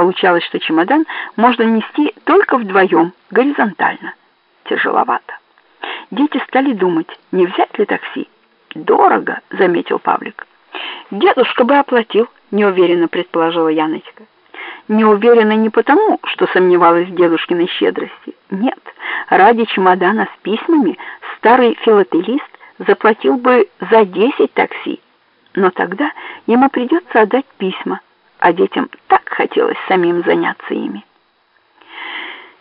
Получалось, что чемодан можно нести только вдвоем, горизонтально. Тяжеловато. Дети стали думать, не взять ли такси. «Дорого», — заметил Павлик. «Дедушка бы оплатил», — неуверенно предположила Яночка. Не уверена не потому, что сомневалась в дедушкиной щедрости. Нет, ради чемодана с письмами старый филателист заплатил бы за десять такси. Но тогда ему придется отдать письма, а детям так хотелось самим заняться ими.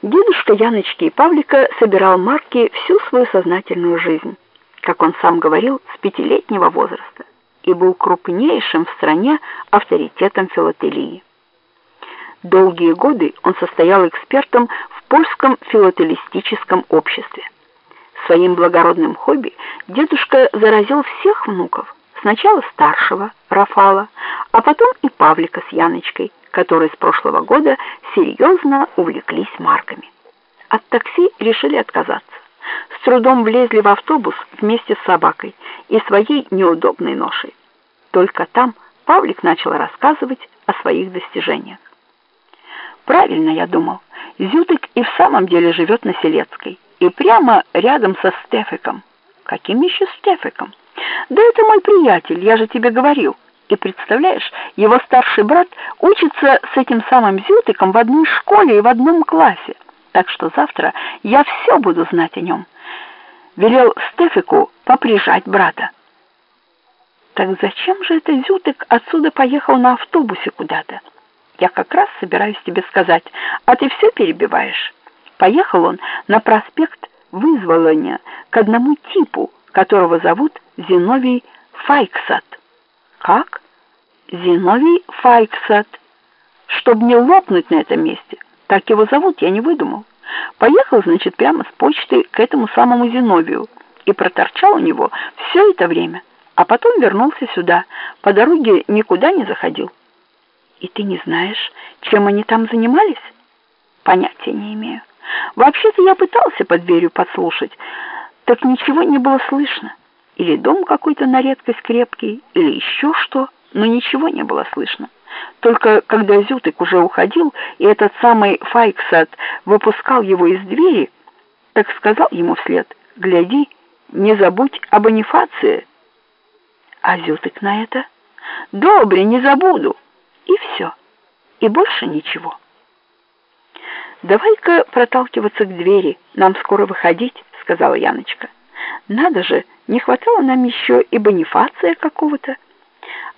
Дедушка Яночки и Павлика собирал марки всю свою сознательную жизнь, как он сам говорил, с пятилетнего возраста, и был крупнейшим в стране авторитетом филателии. Долгие годы он состоял экспертом в польском филателистическом обществе. Своим благородным хобби дедушка заразил всех внуков, сначала старшего, Рафала, а потом и Павлика с Яночкой, которые с прошлого года серьезно увлеклись марками. От такси решили отказаться. С трудом влезли в автобус вместе с собакой и своей неудобной ношей. Только там Павлик начал рассказывать о своих достижениях. Правильно я думал. Зютык и в самом деле живет на Селецкой. И прямо рядом со Стефиком. Каким еще Стефиком? Да это мой приятель, я же тебе говорил. И представляешь, его старший брат учится с этим самым Зютыком в одной школе и в одном классе. Так что завтра я все буду знать о нем. Велел Стефику поприжать брата. Так зачем же это Зютык отсюда поехал на автобусе куда-то? Я как раз собираюсь тебе сказать, а ты все перебиваешь. Поехал он на проспект Вызволения к одному типу, которого зовут Зиновий Файксат. Как? Зиновий Файксат. Чтобы не лопнуть на этом месте. Так его зовут, я не выдумал. Поехал, значит, прямо с почты к этому самому Зиновию и проторчал у него все это время, а потом вернулся сюда. По дороге никуда не заходил. И ты не знаешь, чем они там занимались? Понятия не имею. Вообще-то я пытался под дверью подслушать, так ничего не было слышно. Или дом какой-то на редкость крепкий, или еще что, но ничего не было слышно. Только когда Зютык уже уходил, и этот самый Файксат выпускал его из двери, так сказал ему вслед, «Гляди, не забудь об Бонифации». А Зютык на это, «Добре, не забуду». И все. И больше ничего. «Давай-ка проталкиваться к двери, нам скоро выходить», — сказала Яночка. «Надо же, не хватало нам еще и бонифация какого-то.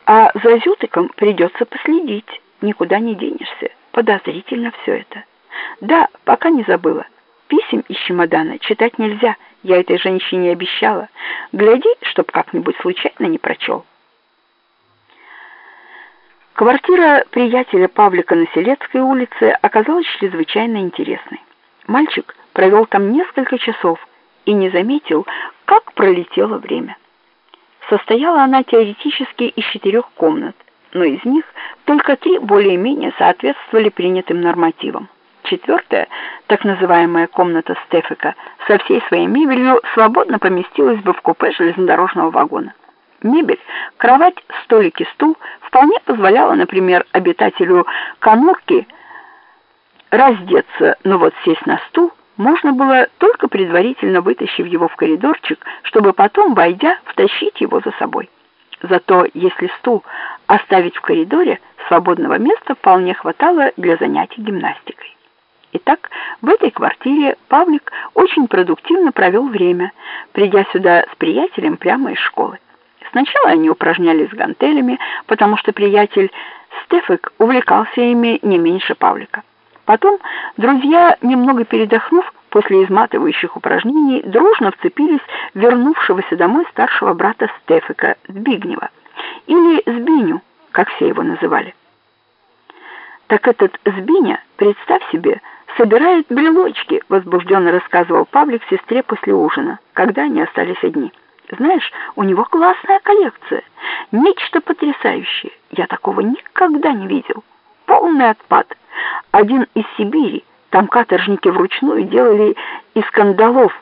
А за Зютыком придется последить, никуда не денешься. Подозрительно все это. Да, пока не забыла. Писем из чемодана читать нельзя, я этой женщине обещала. Гляди, чтоб как-нибудь случайно не прочел». Квартира приятеля Павлика на Селецкой улице оказалась чрезвычайно интересной. Мальчик провел там несколько часов и не заметил, как пролетело время. Состояла она теоретически из четырех комнат, но из них только три более-менее соответствовали принятым нормативам. Четвертая, так называемая комната Стефика, со всей своей мебелью свободно поместилась бы в купе железнодорожного вагона. Мебель, кровать, столик и стул вполне позволяла, например, обитателю конурки раздеться, но вот сесть на стул можно было только предварительно вытащив его в коридорчик, чтобы потом, войдя, втащить его за собой. Зато если стул оставить в коридоре, свободного места вполне хватало для занятий гимнастикой. Итак, в этой квартире Павлик очень продуктивно провел время, придя сюда с приятелем прямо из школы. Сначала они упражнялись с гантелями, потому что приятель Стефик увлекался ими не меньше Павлика. Потом друзья, немного передохнув после изматывающих упражнений, дружно вцепились в вернувшегося домой старшего брата Стефика, Збигнева, или Збиню, как все его называли. «Так этот Збиня, представь себе, собирает брелочки», возбужденно рассказывал Павлик сестре после ужина, когда они остались одни. Знаешь, у него классная коллекция. Нечто потрясающее. Я такого никогда не видел. Полный отпад. Один из Сибири. Там каторжники вручную делали из кандалов